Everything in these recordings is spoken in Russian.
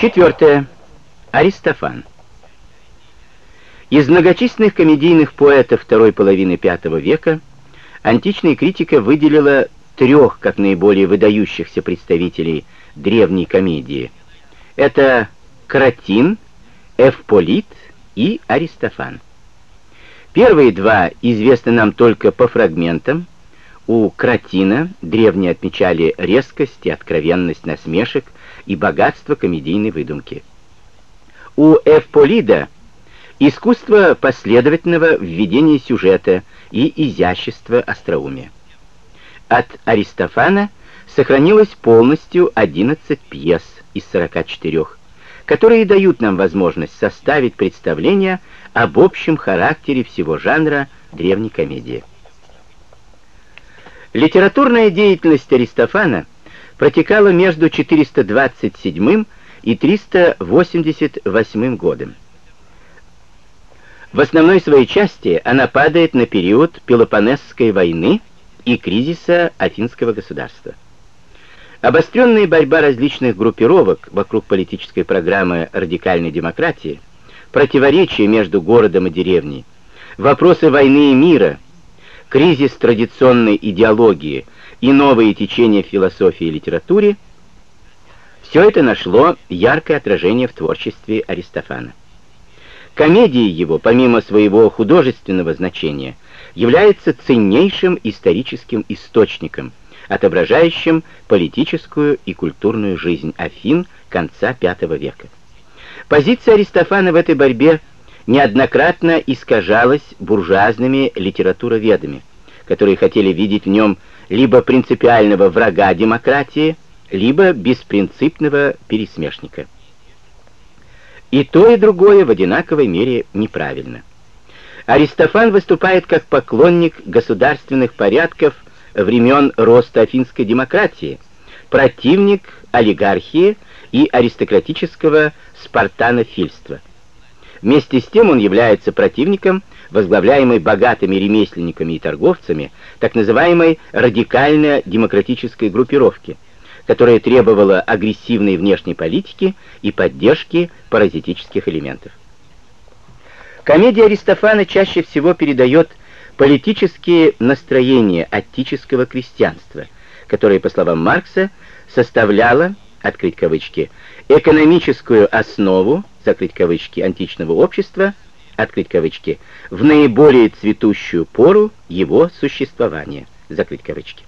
Четвертое. Аристофан. Из многочисленных комедийных поэтов второй половины V века античная критика выделила трех как наиболее выдающихся представителей древней комедии. Это Кратин, Эвполит и Аристофан. Первые два известны нам только по фрагментам. У Кратина древние отмечали резкость и откровенность насмешек и богатство комедийной выдумки. У Эвполида искусство последовательного введения сюжета и изящество остроумия. От Аристофана сохранилось полностью 11 пьес из 44, которые дают нам возможность составить представление об общем характере всего жанра древней комедии. Литературная деятельность Аристофана протекала между 427 и 388 годом. В основной своей части она падает на период Пелопонесской войны и кризиса Афинского государства. Обостренная борьба различных группировок вокруг политической программы радикальной демократии, противоречия между городом и деревней, вопросы войны и мира, кризис традиционной идеологии и новые течения в философии и литературе, все это нашло яркое отражение в творчестве Аристофана. Комедии его, помимо своего художественного значения, является ценнейшим историческим источником, отображающим политическую и культурную жизнь Афин конца V века. Позиция Аристофана в этой борьбе неоднократно искажалась буржуазными литературоведами, которые хотели видеть в нем либо принципиального врага демократии, либо беспринципного пересмешника. И то, и другое в одинаковой мере неправильно. Аристофан выступает как поклонник государственных порядков времен роста афинской демократии, противник олигархии и аристократического спартанофильства. Вместе с тем он является противником, возглавляемой богатыми ремесленниками и торговцами, так называемой радикально-демократической группировки, которая требовала агрессивной внешней политики и поддержки паразитических элементов. Комедия Аристофана чаще всего передает политические настроения аттического крестьянства, которое, по словам Маркса, составляло, открыть кавычки, экономическую основу, закрыть кавычки, античного общества, открыть кавычки, в наиболее цветущую пору его существования, закрыть кавычки.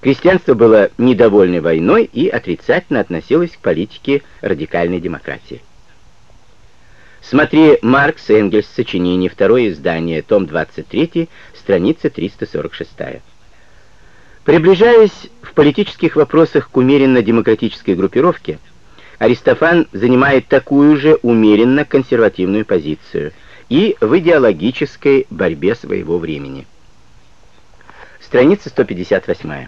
Крестьянство было недовольно войной и отрицательно относилось к политике радикальной демократии. Смотри Маркс Энгельс, сочинение, второе издание, том 23, страница 346. Приближаясь в политических вопросах к умеренно-демократической группировке, Аристофан занимает такую же умеренно-консервативную позицию и в идеологической борьбе своего времени. Страница 158.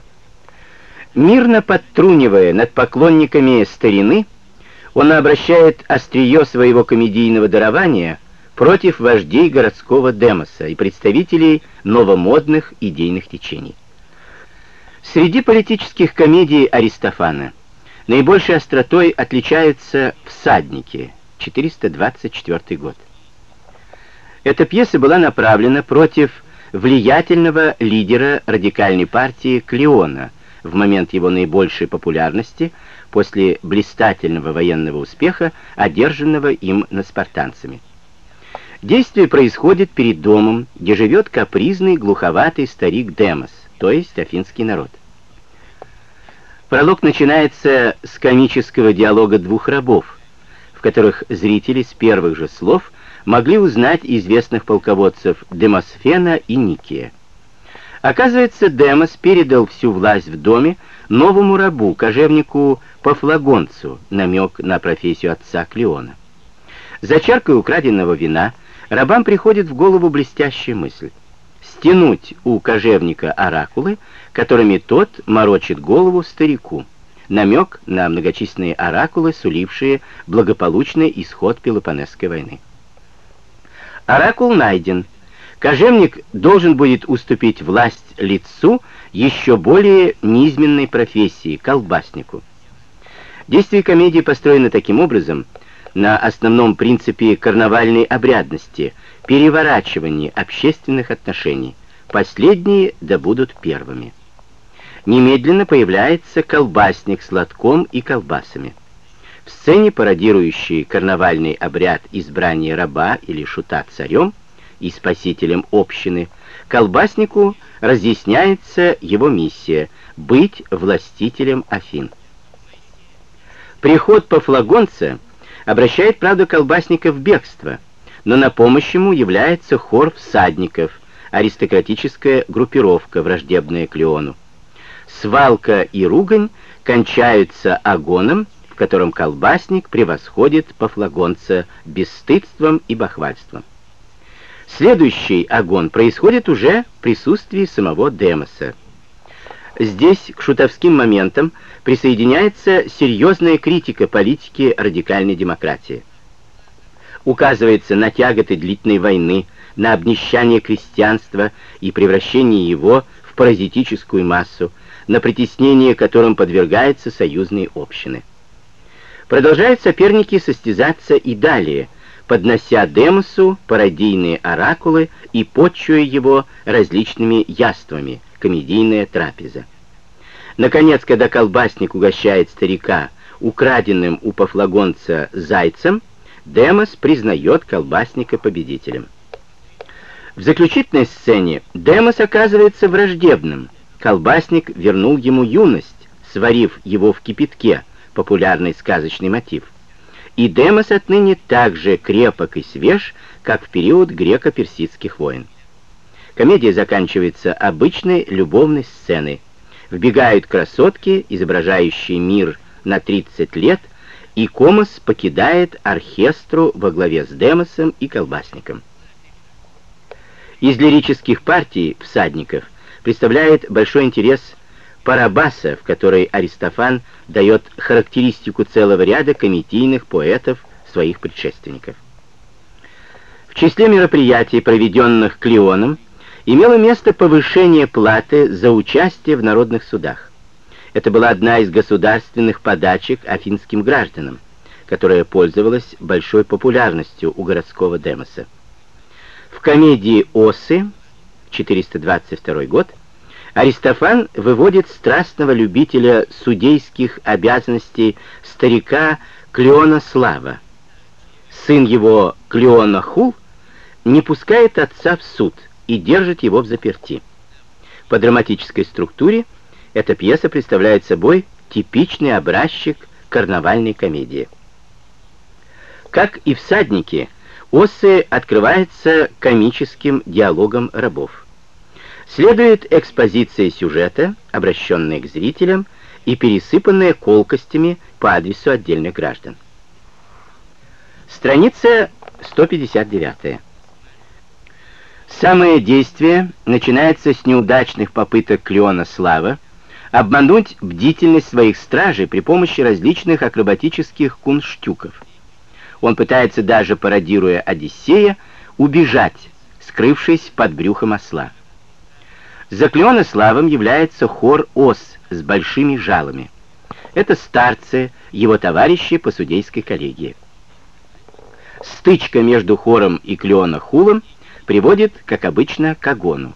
Мирно подтрунивая над поклонниками старины, он обращает острие своего комедийного дарования против вождей городского демоса и представителей новомодных идейных течений. Среди политических комедий Аристофана наибольшей остротой отличаются «Всадники» 424 год. Эта пьеса была направлена против влиятельного лидера радикальной партии Клеона – в момент его наибольшей популярности после блистательного военного успеха, одержанного им над спартанцами. Действие происходит перед домом, где живет капризный, глуховатый старик Демос, то есть афинский народ. Пролог начинается с комического диалога двух рабов, в которых зрители с первых же слов могли узнать известных полководцев Демосфена и Никия. Оказывается, Демос передал всю власть в доме новому рабу, кожевнику Пафлагонцу, намек на профессию отца Клеона. За чаркой украденного вина рабам приходит в голову блестящая мысль стянуть у кожевника оракулы, которыми тот морочит голову старику. Намек на многочисленные оракулы, сулившие благополучный исход Пелопонесской войны. Оракул найден, Кожевник должен будет уступить власть лицу еще более низменной профессии, колбаснику. Действие комедии построено таким образом, на основном принципе карнавальной обрядности, переворачивании общественных отношений. Последние да будут первыми. Немедленно появляется колбасник с лотком и колбасами. В сцене, пародирующей карнавальный обряд избрания раба или шута царем и спасителем общины, колбаснику разъясняется его миссия — быть властителем Афин. Приход Пафлагонца обращает, правда, колбасника в бегство, но на помощь ему является хор всадников, аристократическая группировка, враждебная Клеону. Свалка и ругань кончаются агоном, в котором колбасник превосходит пофлагонца бесстыдством и бахвальством. Следующий агон происходит уже в присутствии самого Демоса. Здесь к шутовским моментам присоединяется серьезная критика политики радикальной демократии. Указывается на тяготы длительной войны, на обнищание крестьянства и превращение его в паразитическую массу, на притеснение которым подвергаются союзные общины. Продолжают соперники состязаться и далее, поднося Демосу пародийные оракулы и почуя его различными яствами, комедийная трапеза. Наконец, когда колбасник угощает старика украденным у пофлагонца зайцем, Демос признает колбасника победителем. В заключительной сцене Демос оказывается враждебным. Колбасник вернул ему юность, сварив его в кипятке, популярный сказочный мотив. И Демос отныне так же крепок и свеж, как в период греко-персидских войн. Комедия заканчивается обычной любовной сценой. Вбегают красотки, изображающие мир на 30 лет, и Комос покидает оркестру во главе с Демосом и Колбасником. Из лирических партий всадников представляет большой интерес Парабаса, в которой Аристофан дает характеристику целого ряда комедийных поэтов своих предшественников. В числе мероприятий, проведенных Клеоном, имело место повышение платы за участие в народных судах. Это была одна из государственных подачек афинским гражданам, которая пользовалась большой популярностью у городского демоса. В комедии «Осы» 422 год Аристофан выводит страстного любителя судейских обязанностей старика Клеона Слава. Сын его Клеона Хул не пускает отца в суд и держит его в заперти. По драматической структуре эта пьеса представляет собой типичный образчик карнавальной комедии. Как и всадники, Осы открывается комическим диалогом рабов. Следует экспозиция сюжета, обращенная к зрителям и пересыпанная колкостями по адресу отдельных граждан. Страница 159. Самое действие начинается с неудачных попыток Клеона Слава обмануть бдительность своих стражей при помощи различных акробатических кунштюков. Он пытается даже, пародируя Одиссея, убежать, скрывшись под брюхом осла. За Клеонославом является хор ос с большими жалами. Это старцы, его товарищи по судейской коллегии. Стычка между хором и Клеонохулом приводит, как обычно, к агону.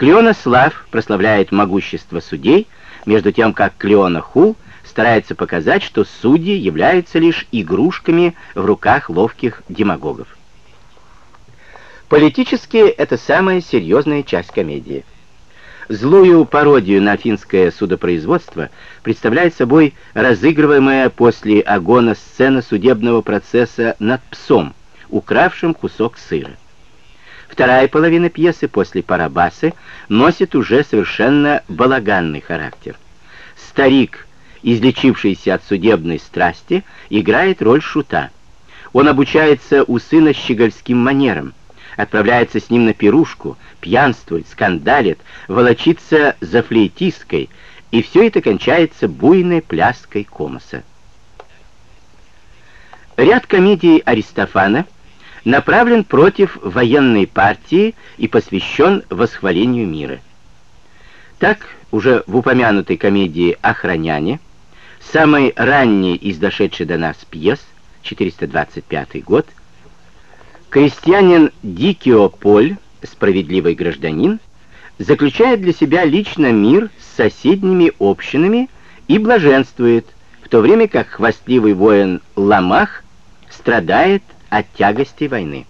Клеонослав прославляет могущество судей, между тем как Клеонохул старается показать, что судьи являются лишь игрушками в руках ловких демагогов. Политически это самая серьезная часть комедии. Злую пародию на финское судопроизводство представляет собой разыгрываемая после агона сцена судебного процесса над псом, укравшим кусок сыра. Вторая половина пьесы после Парабасы носит уже совершенно балаганный характер. Старик, излечившийся от судебной страсти, играет роль шута. Он обучается у сына щегольским манерам, отправляется с ним на пирушку, пьянствует, скандалит, волочится за флейтисткой, и все это кончается буйной пляской комоса. Ряд комедий Аристофана направлен против военной партии и посвящен восхвалению мира. Так, уже в упомянутой комедии «Охраняне» Самый ранний из дошедших до нас пьес, 425 год, крестьянин Дикио Поль, справедливый гражданин, заключает для себя лично мир с соседними общинами и блаженствует, в то время как хвастливый воин Ламах страдает от тягости войны.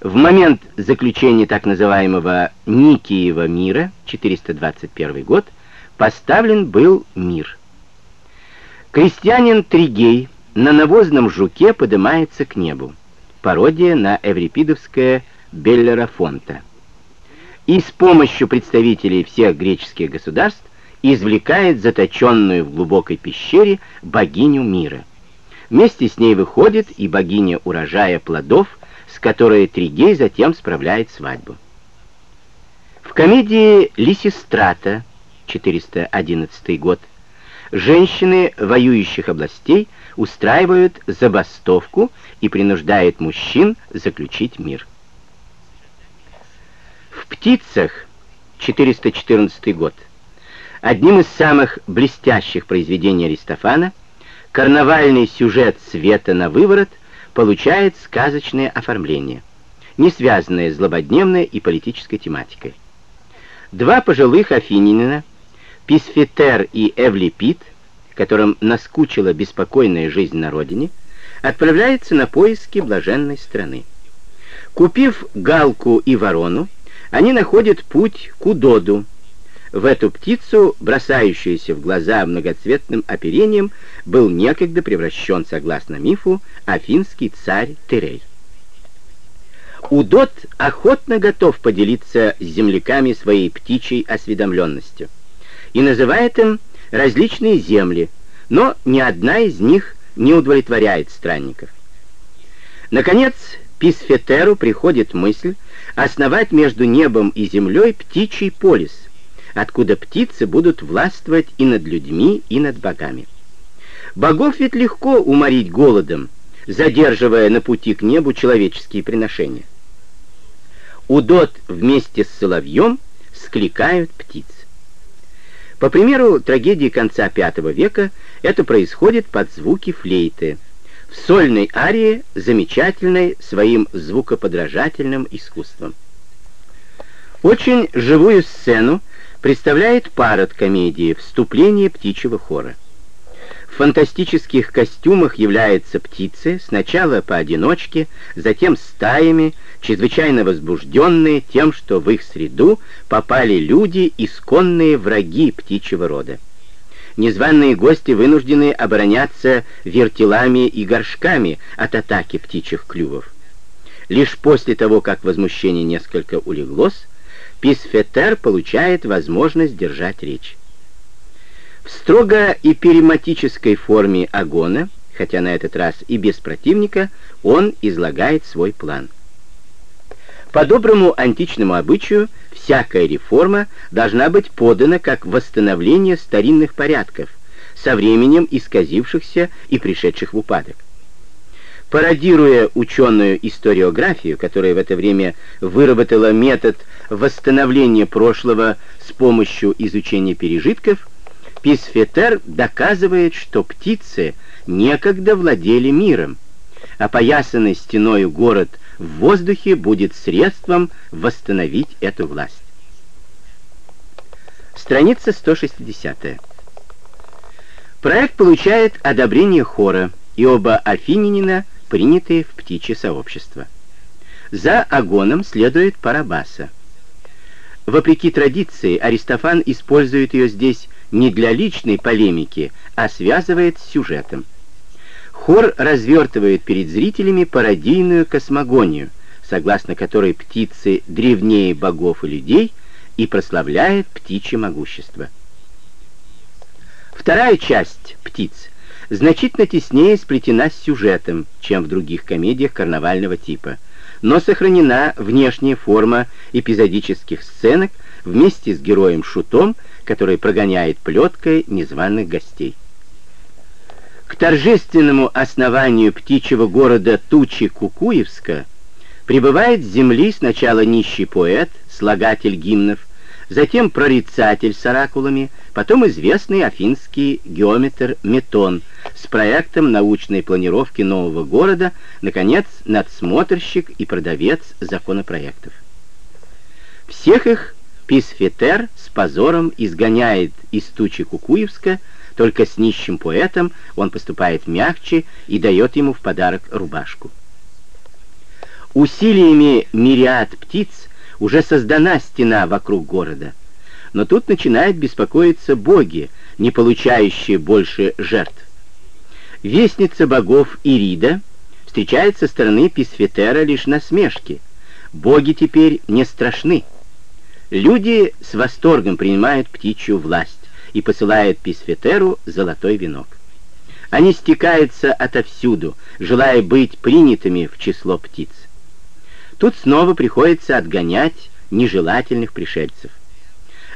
В момент заключения так называемого Никиева мира, 421 год, поставлен был мир. Крестьянин Тригей на навозном жуке поднимается к небу. Пародия на эврипидовское Беллерафонта. И с помощью представителей всех греческих государств извлекает заточенную в глубокой пещере богиню мира. Вместе с ней выходит и богиня урожая плодов, с которой Тригей затем справляет свадьбу. В комедии «Лисистрата» 411 год женщины воюющих областей устраивают забастовку и принуждают мужчин заключить мир. В «Птицах» 414 год одним из самых блестящих произведений Аристофана карнавальный сюжет «Света на выворот» получает сказочное оформление, не связанное с злободневной и политической тематикой. Два пожилых афининина Писфетер и Эвлипид, которым наскучила беспокойная жизнь на родине, отправляются на поиски блаженной страны. Купив галку и ворону, они находят путь к Удоду. В эту птицу, бросающуюся в глаза многоцветным оперением, был некогда превращен, согласно мифу, афинский царь Терей. Удод охотно готов поделиться с земляками своей птичьей осведомленностью и называет им различные земли, но ни одна из них не удовлетворяет странников. Наконец, Писфетеру приходит мысль основать между небом и землей птичий полис, откуда птицы будут властвовать и над людьми, и над богами. Богов ведь легко уморить голодом, задерживая на пути к небу человеческие приношения. Удот вместе с соловьем скликают птиц. По примеру трагедии конца V века это происходит под звуки флейты, в сольной арии, замечательной своим звукоподражательным искусством. Очень живую сцену представляет парад комедии «Вступление птичьего хора» фантастических костюмах являются птицы, сначала поодиночке, затем стаями, чрезвычайно возбужденные тем, что в их среду попали люди, исконные враги птичьего рода. Незваные гости вынуждены обороняться вертелами и горшками от атаки птичьих клювов. Лишь после того, как возмущение несколько улеглось, Писфетер получает возможность держать речь. В строго эпирематической форме агона, хотя на этот раз и без противника, он излагает свой план. По доброму античному обычаю, всякая реформа должна быть подана как восстановление старинных порядков, со временем исказившихся и пришедших в упадок. Пародируя ученую историографию, которая в это время выработала метод восстановления прошлого с помощью изучения пережитков, Писфетер доказывает, что птицы некогда владели миром. Опоясанный стеною город в воздухе будет средством восстановить эту власть. Страница 160. Проект получает одобрение хора, и оба афининина приняты в птичье сообщество. За агоном следует Парабаса. Вопреки традиции, Аристофан использует ее здесь не для личной полемики, а связывает с сюжетом. Хор развертывает перед зрителями пародийную космогонию, согласно которой птицы древнее богов и людей и прославляет птичье могущество. Вторая часть «Птиц» значительно теснее сплетена с сюжетом, чем в других комедиях карнавального типа, но сохранена внешняя форма эпизодических сценок вместе с героем Шутом который прогоняет плеткой незваных гостей. К торжественному основанию птичьего города Тучи Кукуевска прибывает с земли сначала нищий поэт, слагатель гимнов, затем прорицатель с оракулами, потом известный афинский геометр Метон с проектом научной планировки нового города, наконец, надсмотрщик и продавец законопроектов. Всех их Писфетер с позором изгоняет из тучи Кукуевска, только с нищим поэтом он поступает мягче и дает ему в подарок рубашку. Усилиями мириад птиц уже создана стена вокруг города, но тут начинают беспокоиться боги, не получающие больше жертв. Вестница богов Ирида встречает со стороны Писфетера лишь насмешки. Боги теперь не страшны. Люди с восторгом принимают птичью власть и посылают Писфетеру золотой венок. Они стекаются отовсюду, желая быть принятыми в число птиц. Тут снова приходится отгонять нежелательных пришельцев.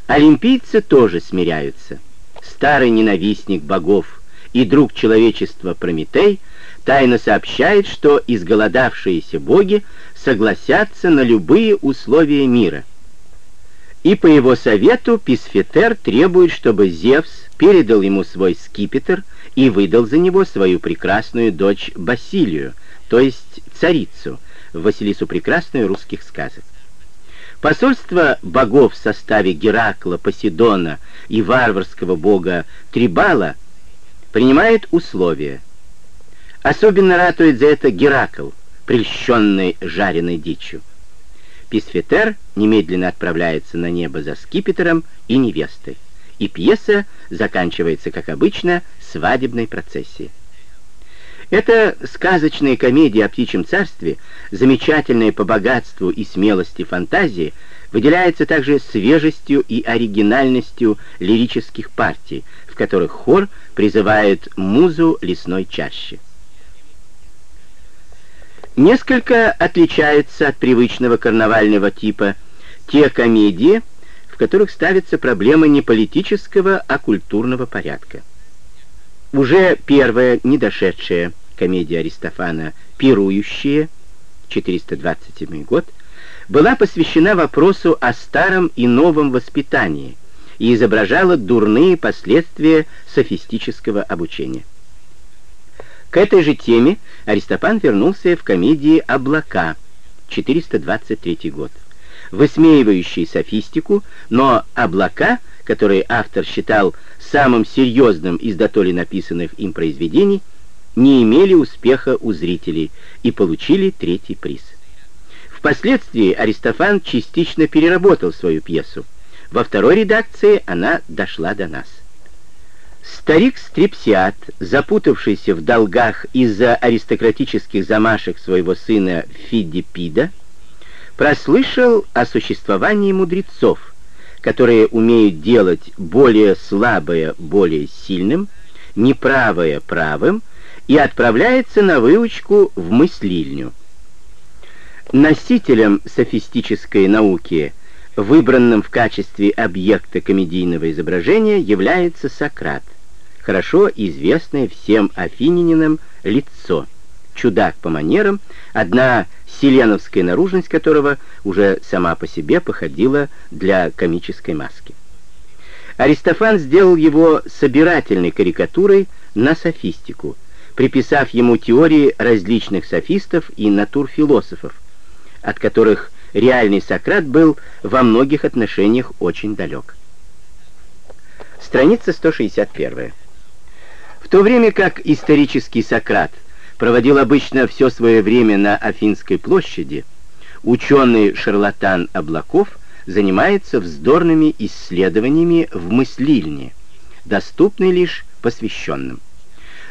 Олимпийцы тоже смиряются. Старый ненавистник богов и друг человечества Прометей тайно сообщает, что изголодавшиеся боги согласятся на любые условия мира. И по его совету Писфетер требует, чтобы Зевс передал ему свой скипетр и выдал за него свою прекрасную дочь Басилию, то есть царицу, Василису Прекрасную русских сказок. Посольство богов в составе Геракла, Посейдона и варварского бога Трибала принимает условия. Особенно ратует за это Геракл, прельщенный жареной дичью. Писфетер немедленно отправляется на небо за скипетром и невестой, и пьеса заканчивается, как обычно, свадебной процессией. Эта сказочная комедия о птичьем царстве, замечательная по богатству и смелости фантазии, выделяется также свежестью и оригинальностью лирических партий, в которых хор призывает музу лесной чащи. Несколько отличаются от привычного карнавального типа те комедии, в которых ставятся проблемы не политического, а культурного порядка. Уже первая, недошедшая комедия Аристофана «Пирующие», 427 год, была посвящена вопросу о старом и новом воспитании и изображала дурные последствия софистического обучения. К этой же теме Аристофан вернулся в комедии «Облака», 423 год, высмеивающий софистику, но «Облака», которые автор считал самым серьезным из дотоле написанных им произведений, не имели успеха у зрителей и получили третий приз. Впоследствии Аристофан частично переработал свою пьесу. Во второй редакции она дошла до нас. Старик Стрипсиат, запутавшийся в долгах из-за аристократических замашек своего сына Фидипида, прослышал о существовании мудрецов, которые умеют делать более слабое более сильным, неправое правым, и отправляется на выучку в мыслильню. Носителем софистической науки, выбранным в качестве объекта комедийного изображения, является Сократ, хорошо известное всем афинининам лицо, чудак по манерам, одна селеновская наружность которого уже сама по себе походила для комической маски. Аристофан сделал его собирательной карикатурой на софистику, приписав ему теории различных софистов и натурфилософов, от которых реальный Сократ был во многих отношениях очень далек. Страница 161. В то время как исторический Сократ проводил обычно все свое время на Афинской площади, ученый-шарлатан Облаков занимается вздорными исследованиями в мыслильне, доступной лишь посвященным.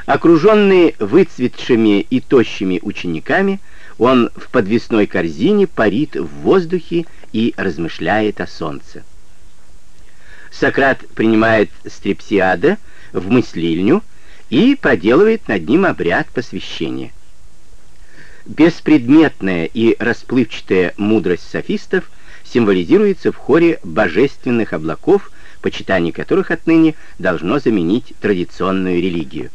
Окруженный выцветшими и тощими учениками, он в подвесной корзине парит в воздухе и размышляет о солнце. Сократ принимает стрепсиада в мыслильню, и проделывает над ним обряд посвящения. Беспредметная и расплывчатая мудрость софистов символизируется в хоре божественных облаков, почитание которых отныне должно заменить традиционную религию.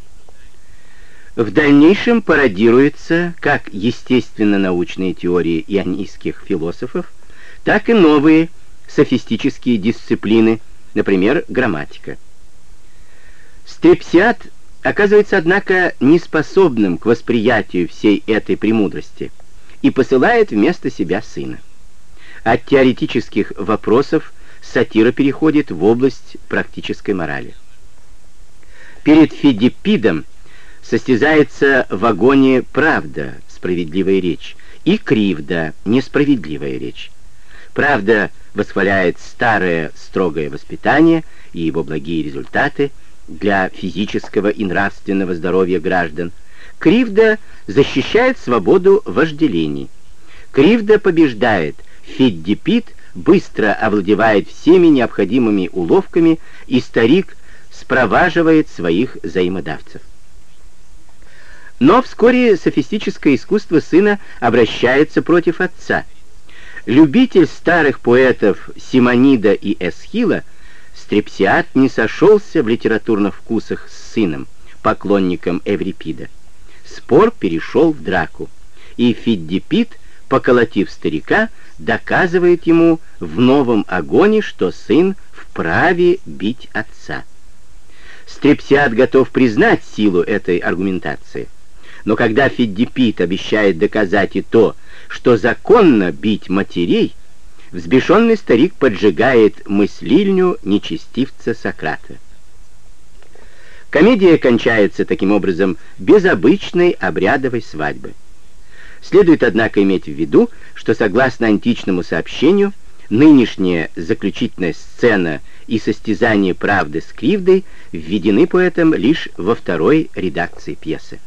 В дальнейшем пародируются как естественно-научные теории ионийских философов, так и новые софистические дисциплины, например, грамматика. Стрепсиад оказывается, однако, неспособным к восприятию всей этой премудрости и посылает вместо себя сына. От теоретических вопросов сатира переходит в область практической морали. Перед Фидиппидом состязается в агоне правда, справедливая речь, и кривда, несправедливая речь. Правда восхваляет старое строгое воспитание и его благие результаты для физического и нравственного здоровья граждан. Кривда защищает свободу вожделений. Кривда побеждает, Фиддипит быстро овладевает всеми необходимыми уловками, и старик спроваживает своих взаимодавцев. Но вскоре софистическое искусство сына обращается против отца. Любитель старых поэтов Симонида и Эсхила, Стрепсиад не сошелся в литературных вкусах с сыном, поклонником Эврипида. Спор перешел в драку, и Фиддипид, поколотив старика, доказывает ему в новом огоне, что сын вправе бить отца. Стрепсиад готов признать силу этой аргументации. Но когда Фиддипит обещает доказать и то, что законно бить матерей, взбешенный старик поджигает мыслильню нечестивца Сократа. Комедия кончается таким образом без обычной обрядовой свадьбы. Следует, однако, иметь в виду, что согласно античному сообщению, нынешняя заключительная сцена и состязание правды с кривдой введены поэтом лишь во второй редакции пьесы.